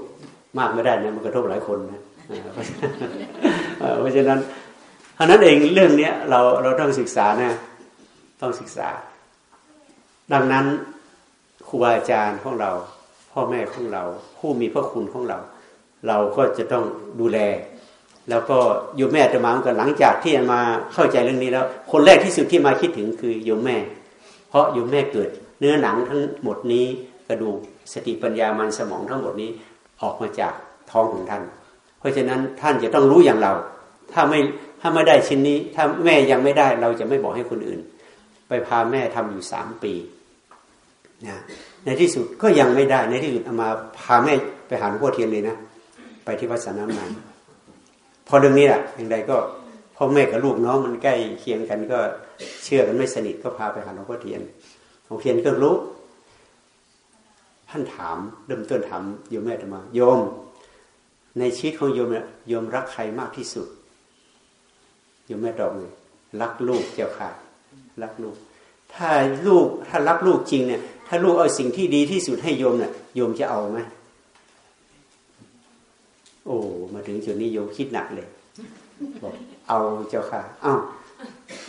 มากไม่ได้นะมันกระทบหลายคนนะ เพราะฉะนั้นเพราะนั้นเองเรื่องเนี้ยเราเราต้องศึกษานะต้องศึกษา ดังนั้นครูบาอาจารย์ของเรา พ่อแม่ของเรา ผู้มีพระคุณของเรา เราก็จะต้องดูแล แล้วก็โยมแม่จะมาเหมือนกันหลังจากที่มาเข้าใจเรื่องนี้แล้ว คนแรกที่สุดที่มาคิดถึงคือโยมแม่ เพราะโยมแม่เกิด เนื้อหนังทั้งหมดนี้กระดูกสติปัญญามันสมองทั้งหมดนี้ออกมาจากท้องของท่าน ราะฉะนั้นท่านจะต้องรู้อย่างเรา ถ้าไม่ถ้าไม่ได้ชิ้นนี้ ถ้าแม่ยังไม่ได้เราจะไม่บอกให้คนอื่น ไปพาแม่ทำอยู่สามปีนะในที่สุดก็ยังไม่ได้ในที่สุดเอามาพาแม่ไปหาหลวงพ่อเทียนเลยนะไปที่วัดสนามนานพอเรื่องนี้แหละอย่างไรก็พ่อแม่กับลูกน้องมันใกล้เคียงกันก็เชื่อกันไม่สนิทก็พาไปหาหลวงพ่อเทียนหลวงพ่อเทียนก็รู้ท่านถามเริ่มต้นถามโยมแม่ธรรมาโยม ในชีวิตของโยมเนี่ยโยมรักใครมากที่สุดโยมแม่ตอบเลยรักลูกเจ้าค่ะ รักลูก ถ้าลูกถ้ารักลูกจริงเนี่ย ถ้าลูกเอาสิ่งที่ดีที่สุดให้โยมเนี่ยโยมจะเอาไหมโอ้มาถึงจุดนี้โยมคิดหนักเลยบอกเอาเจ้าค่ะอ้าว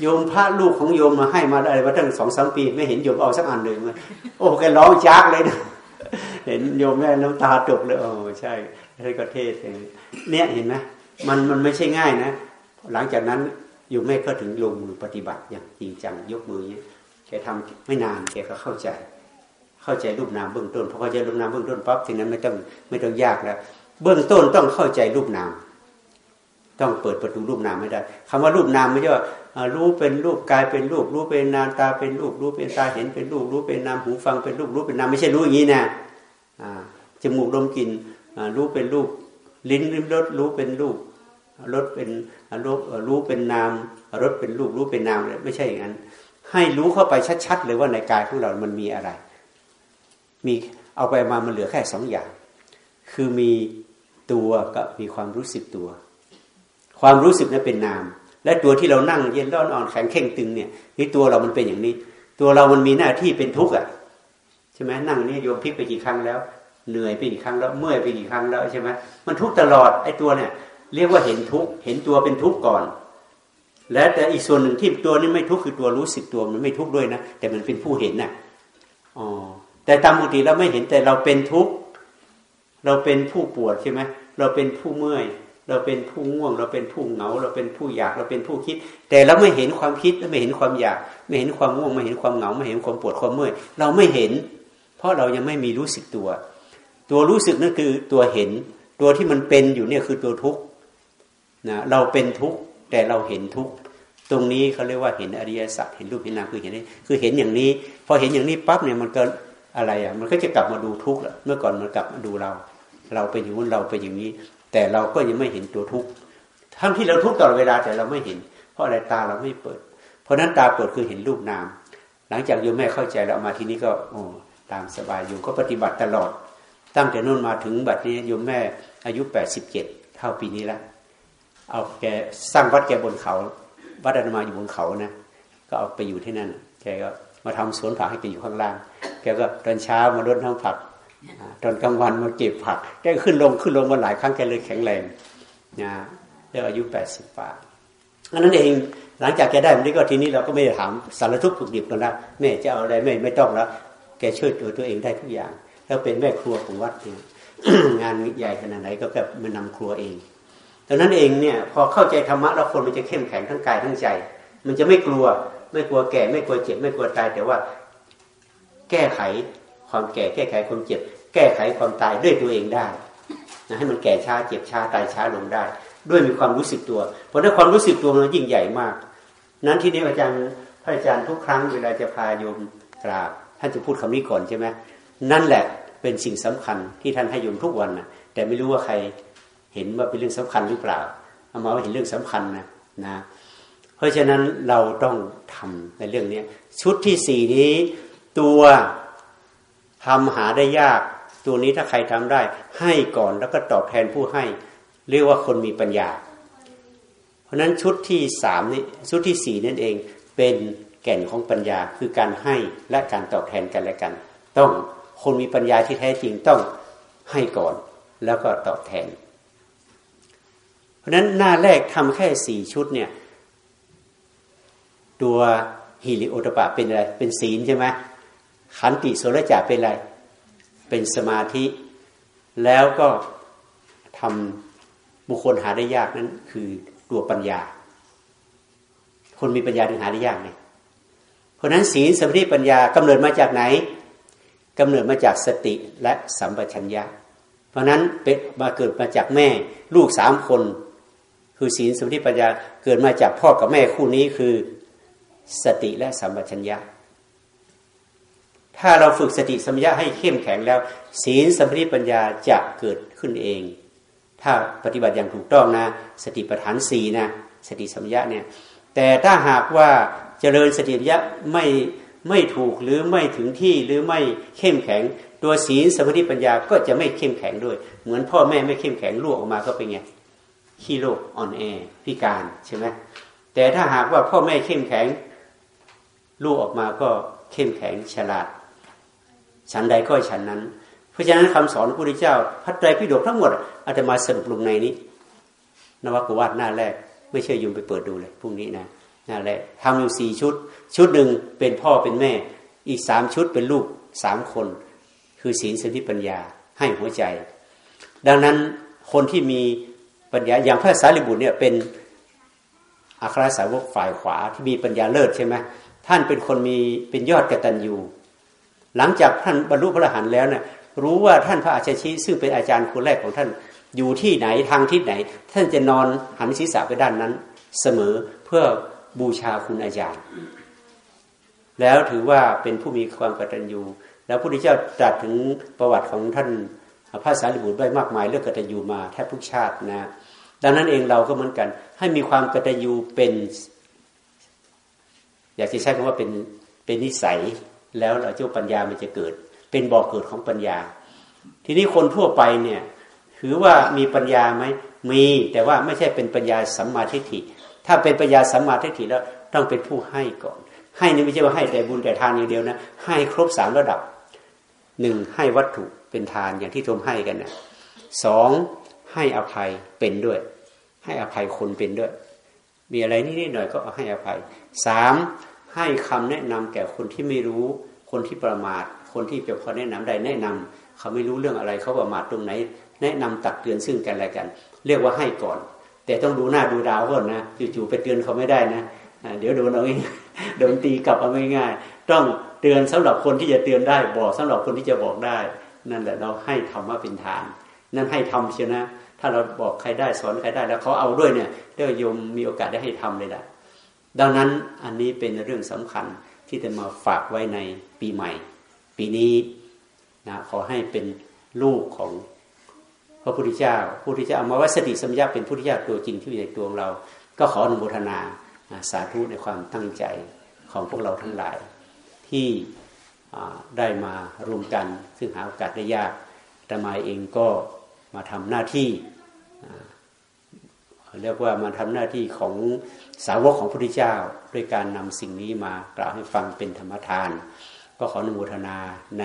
โยมพระลูกของโยมมาให้มาอะไรมาตั้งสองสามปี ไม่เห็นโยมเอาสักอันเลยมันโอ้แกร้องจากเลยนะเห็นโยมแม่น้ำตาตกเลยโอ้ใช่ ใช่ก็เทศเนี่ยเห็นไหมมันมันไม่ใช่ง่ายนะ หลังจากนั้นโยมแม่ก็ถึงลงมือปฏิบัติอย่างจริงจังยกมือเนี้ยแกทำไม่นานแกก็เข้าใจ เข้าใจรูปนามเบื้องต้นพอเข้าใจรูปนามเบื้องต้นปั๊บทีนั้นไม่ต้องไม่ต้องยากแล้วเบื้องต้นต้องเข้าใจรูปนาม ต้องเปิดประตูรูปนามไม่ได้คำว่ารูปนามไม่ใช่ว่ารู้เป็นรูปกายเป็นรูป รู้เป็นนามตาเป็นรูปรู้เป็นตาเห็นเป็นรูปรู้เป็นนามหูฟังเป็นรูปรู้เป็นนามไม่ใช่รู้อย่างนี้นะจมูกดมกลิ่น รู้เป็นรูป ลิ้นริมรสรู้เป็นรูปรสเป็นรูปรู้เป็นนามรสเป็นรูปรู้เป็นนามเลยไม่ใช่อย่างนั้น ให้รู้เข้าไปชัดๆเลยว่าในกายของเรา มันมีอะไร มีเอาไปมามันเหลือแค่สองอย่าง คือมีตัวกับมีความรู้สึกตัว ความรู้สึกนั้นเป็นนาม และตัวที่เรานั่งเย็นร้อนอ่อนแข็งเข่งตึงเนี่ยนี่ตัวเรามันเป็นอย่างนี้ ตัวเรามันมีหน้าที่เป็นทุกข์อะใช่ไหมนั่งนี่โยมพลิกไปกี่ครั้งแล้ว เหนื่อยไปกี่ครั้งแล้วเมื่อยไปกี่ครั้งแล้วใช่ไหมมันทุกตลอดไอ้ตัวเนี่ย เรียกว่าเห็นทุกเห็นตัวเป็นทุกก่อน และแต่อีกส่วนหนึ่งที่ตัวนี้ไม่ทุกคือตัวรู้สึกตัวมันไม่ทุกด้วยนะแต่มันเป็นผู้เห็นน่ะอ๋อแต่ตามปกติเราไม่เห็นแต่เราเป็นทุกข์เราเป็นผู้ปวดใช่ไหมเราเป็นผู้เมื่อย เราเป็นผู้ง่วง เราเป็นผู้เหงา เราเป็นผู้อยากเราเป็นผู้คิด แต่เราไม่เห็นความคิดไม่เห็นความอยาก ไม่เห็นความง่วง ไม่เห็นความเหงา ไม่เห็นความปวดความเมื่อย เราไม่เห็น เพราะเรายังไม่มีรู้สึกตัว ตัวรู้สึกนั่นคือตัวเห็น ตัวที่มันเป็นอยู่เนี่ยคือตัวทุกข์นะเราเป็นทุกข์แต่เราเห็นทุกข์ตรงนี้เขาเรียกว่าเห็นอริยสัจเห็นรูปเห็นนามคือเห็นนี้คือเห็นอย่างนี้ พอเห็นอย่างนี้ปั๊บเนี่ยมันก็อะไรอะมันก็จะกลับมาดูทุกข์เมื่อก่อนมันกลับมาดูเรา เราเป็นอย่างนู้นเราเป็นอย่างนี้ แต่เราก็ยังไม่เห็นตัวทุกข์ทั้งที่เราทุกข์ตลอดเวลาแต่เราไม่เห็น เพราะอะไรตาเราไม่เปิด เพราะนั้นตาเปิดคือเห็นรูปนาม หลังจากโยมแม่เข้าใจแล้วมาที่นี้ก็โอ้ตามสบายอยู่ก็ปฏิบัติตลอด ตั้งแต่นู่นมาถึงบัดนี้โยมแม่อายุแปดสิบเจ็ดเท่าปีนี้แล้วเอาแกสร้างวัดแกบนเขา วัดอนามาอยู่บนเขานะก็เอาไปอยู่ที่นั่น แกก็มาทำสวนผักให้แกอยู่ข้างล่าง แกก็ตอนเช้ามารดน้ำผัก ตอนกลางวันมาเก็บผัก แกขึ้นลงขึ้นลงมาหลายครั้งแกเลยแข็งแรงนะเล้วอายุแปดสิบป่าอันนั้นเองหลังจากแกได้มันนี้ก็ทีนี้เราก็ไม่ได้ถามสารทุกข์ถูกดิบกันแล้วแม่จะเอาอะไรไม่ไม่ต้องแล้ว แกช่วยตัวตัวเองได้ทุกอย่าง แล้วเป็นแม่ครัวของวัดเนี่ยงานใหญ่ขนาดไหนก็แบบมานำครัวเองดังนั้นเองเนี่ยพอเข้าใจธรรมะแล้วคนมันจะเข้มแข็งทั้งกายทั้งใจ มันจะไม่กลัว ไม่กลัวแก่ ไม่กลัวเจ็บ ไม่กลัวตาย แต่ว่าแก้ไขความแก่แก้ไขความเจ็บ แก้ไขความตายด้วยตัวเองได้นะให้มันแก่ช้าเจ็บช้าตายช้าลงได้ ด้วยมีความรู้สึกตัว เพราะถ้าความรู้สึกตัวมันยิ่งใหญ่มาก นั้นที่นี้อาจารย์พระอาจารย์ทุกครั้งเวลาจะพาโยมกราบท่านจะพูดคำนี้ก่อนใช่ไหมนั่นแหละ เป็นสิ่งสำคัญที่ท่านให้โยมทุกวันนะแต่ไม่รู้ว่าใครเห็นว่าเป็นเรื่องสำคัญหรือเปล่าเอามาว่าเห็นเรื่องสำคัญนะนะ เพราะฉะนั้นเราต้องทำในเรื่องนี้ชุดที่สี่นี้ตัวทำหาได้ยาก ตัวนี้ถ้าใครทำได้ ให้ก่อนแล้วก็ตอบแทนผู้ให้ เรียกว่าคนมีปัญญา เพราะนั้นชุดที่สามนี้ชุดที่สี่นั่นเองเป็นแก่นของปัญญาคือการให้และการตอบแทนกันและกัน ต้อง คนมีปัญญาที่แท้จริงต้องให้ก่อนแล้วก็ตอบแทน เพราะนั้นหน้าแรกทำแค่สี่ชุดเนี่ยตัวฮิริโอตปะเป็นอะไร เป็นศีลใช่ไหมขันติโสรจาเป็นอะไร เป็นสมาธิ แล้วก็ทำบุคคลหาได้ยากนั้น คือตัวปัญญา คนมีปัญญาถึงหาได้ยากเนี่ยเพราะนั้นศีลสมาธิปัญญากำเนิดมาจากไหน กำเนิดมาจากสติและสัมปชัญญะ เพราะนั้นเป็นมาเกิดมาจากแม่ลูกสามคน คือศีลสมาธิปัญญาเกิดมาจากพ่อกับแม่คู่นี้คือสติและสัมปชัญญะ ถ้าเราฝึกสติสัมปชัญญะให้เข้มแข็งแล้ว ศีลสมาธิปัญญาจะเกิดขึ้นเอง ถ้าปฏิบัติอย่างถูกต้องนะ สติปัฏฐานสี่นะสติสัมปชัญญะเนี่ยแต่ถ้าหากว่าเจริญสติปัญญะไม่ ไม่ถูกหรือไม่ถึงที่หรือไม่เข้มแข็ง ตัวศีลสมาธิปัญญาก็จะไม่เข้มแข็งด้วย เหมือนพ่อแม่ไม่เข้มแข็งลูกออกมาก็เป็นไงขี้โรคอ่อนแอพิการใช่ไหมแต่ถ้าหากว่าพ่อแม่เข้มแข็ง ลูกออกมาก็เข้มแข็งฉลาดฉันใดก็ฉันนั้น เพราะฉะนั้นคำสอนพระพุทธเจ้าพัดใจพิโดกทั้งหมดอาจจะมาสรุปลงในนี้นวกวาดหน้าแรก ไม่เชื่อยุมไปเปิดดูเลยพรุ่งนี้นะ นั่นแหละทำอยู่สี่ชุด ชุดหนึ่งเป็นพ่อเป็นแม่ อีกสามชุดเป็นลูกสามคน คือศีลสติปัญญาให้หัวใจ ดังนั้นคนที่มีปัญญาอย่างพระสารีบุตรเนี่ยเป็นอัครสาวกฝ่ายขวาที่มีปัญญาเลิศใช่ไหมท่านเป็นคนมีเป็นยอดกตัญญูหลังจากท่านบรรลุพระอรหันต์แล้วเนี่ยรู้ว่าท่านพระอาชชีซึ่งเป็นอาจารย์คนแรกของท่านอยู่ที่ไหนทางทิศไหน ท่านจะนอนหันศีรษะไปด้านนั้น เสมอเพื่อ บูชาคุณอาจารย์ แล้วถือว่าเป็นผู้มีความกตัญญูแล้วพระพุทธเจ้าตรัสถึงประวัติของท่านพระสารีบุตรไว้มากมายเรื่องกตัญญูมาแทบทุกชาตินะ ดังนั้นเองเราก็เหมือนกัน ให้มีความกตัญญูเป็น อยากจะใช้คำว่าเป็นเป็นนิสัย แล้วเราเจ้าปัญญามันจะเกิด เป็นบ่อกเกิดของปัญญา ทีนี้คนทั่วไปเนี่ยถือว่ามีปัญญาไหมมีแต่ว่าไม่ใช่เป็นปัญญาสัมมาทิฏฐิ ถ้าเป็นปัญญาสัมมาทิฏฐิแล้วต้องเป็นผู้ให้ก่อน ให้นี่ไม่ใช่ว่าให้แต่บุญแต่ทานอย่างเดียวนะ ให้ครบสามระดับหนึ่งให้วัตถุเป็นทานอย่างที่ทมให้กันนะสองให้อภัยเป็นด้วย ให้อภัยคนเป็นด้วย มีอะไรนิดหน่อยก็ให้อภัยสามให้คำแนะนำแก่คนที่ไม่รู้ คนที่ประมาท คนที่จะพอแนะนำได้แนะนำเขาไม่รู้เรื่องอะไรเขาประมาทตรงไหน แนะนำตักเตือนซึ่งกันและกัน เรียกว่าให้ก่อน แต่ต้องดูหน้าดูดาวก่อนนะจู่ๆไปเตือนเขาไม่ได้นะเดี๋ยวโดนเอาเองโดนตีกลับเอาง่ายๆต้องเตือนสำหรับคนที่จะเตือนได้บอกสำหรับคนที่จะบอกได้ นั่นแหละเราให้ธรรมะเป็นฐาน นั่นให้ทำเชียวนะ ถ้าเราบอกใครได้สอนใครได้ แล้วเขาเอาด้วยเนี่ยเรียกโยมมีโอกาสได้ให้ทำเลยละดังนั้นอันนี้เป็นเรื่องสำคัญที่จะมาฝากไว้ในปีใหม่ ปีนี้นะขอให้เป็นลูกของ ระพุทธเจ้าพระพุทธเจ้าเอามาวัสติสัมยาเป็นพุทธเจ้าตัวจริงที่อยู่ในตัวของเรา ก็ขออนุโมทนาสาธุในความตั้งใจของพวกเราทั้งหลาย ที่ได้มารวมกัน ซึ่งหาโอกาสได้ยากแต่มาเองก็มาทำหน้าที่เรียกว่ามาทำหน้าที่ของสาวกของพระพุทธเจ้า ด้วยการนำสิ่งนี้มากล่าวให้ฟังเป็นธรรมทาน ก็ขออนุโมทนาใน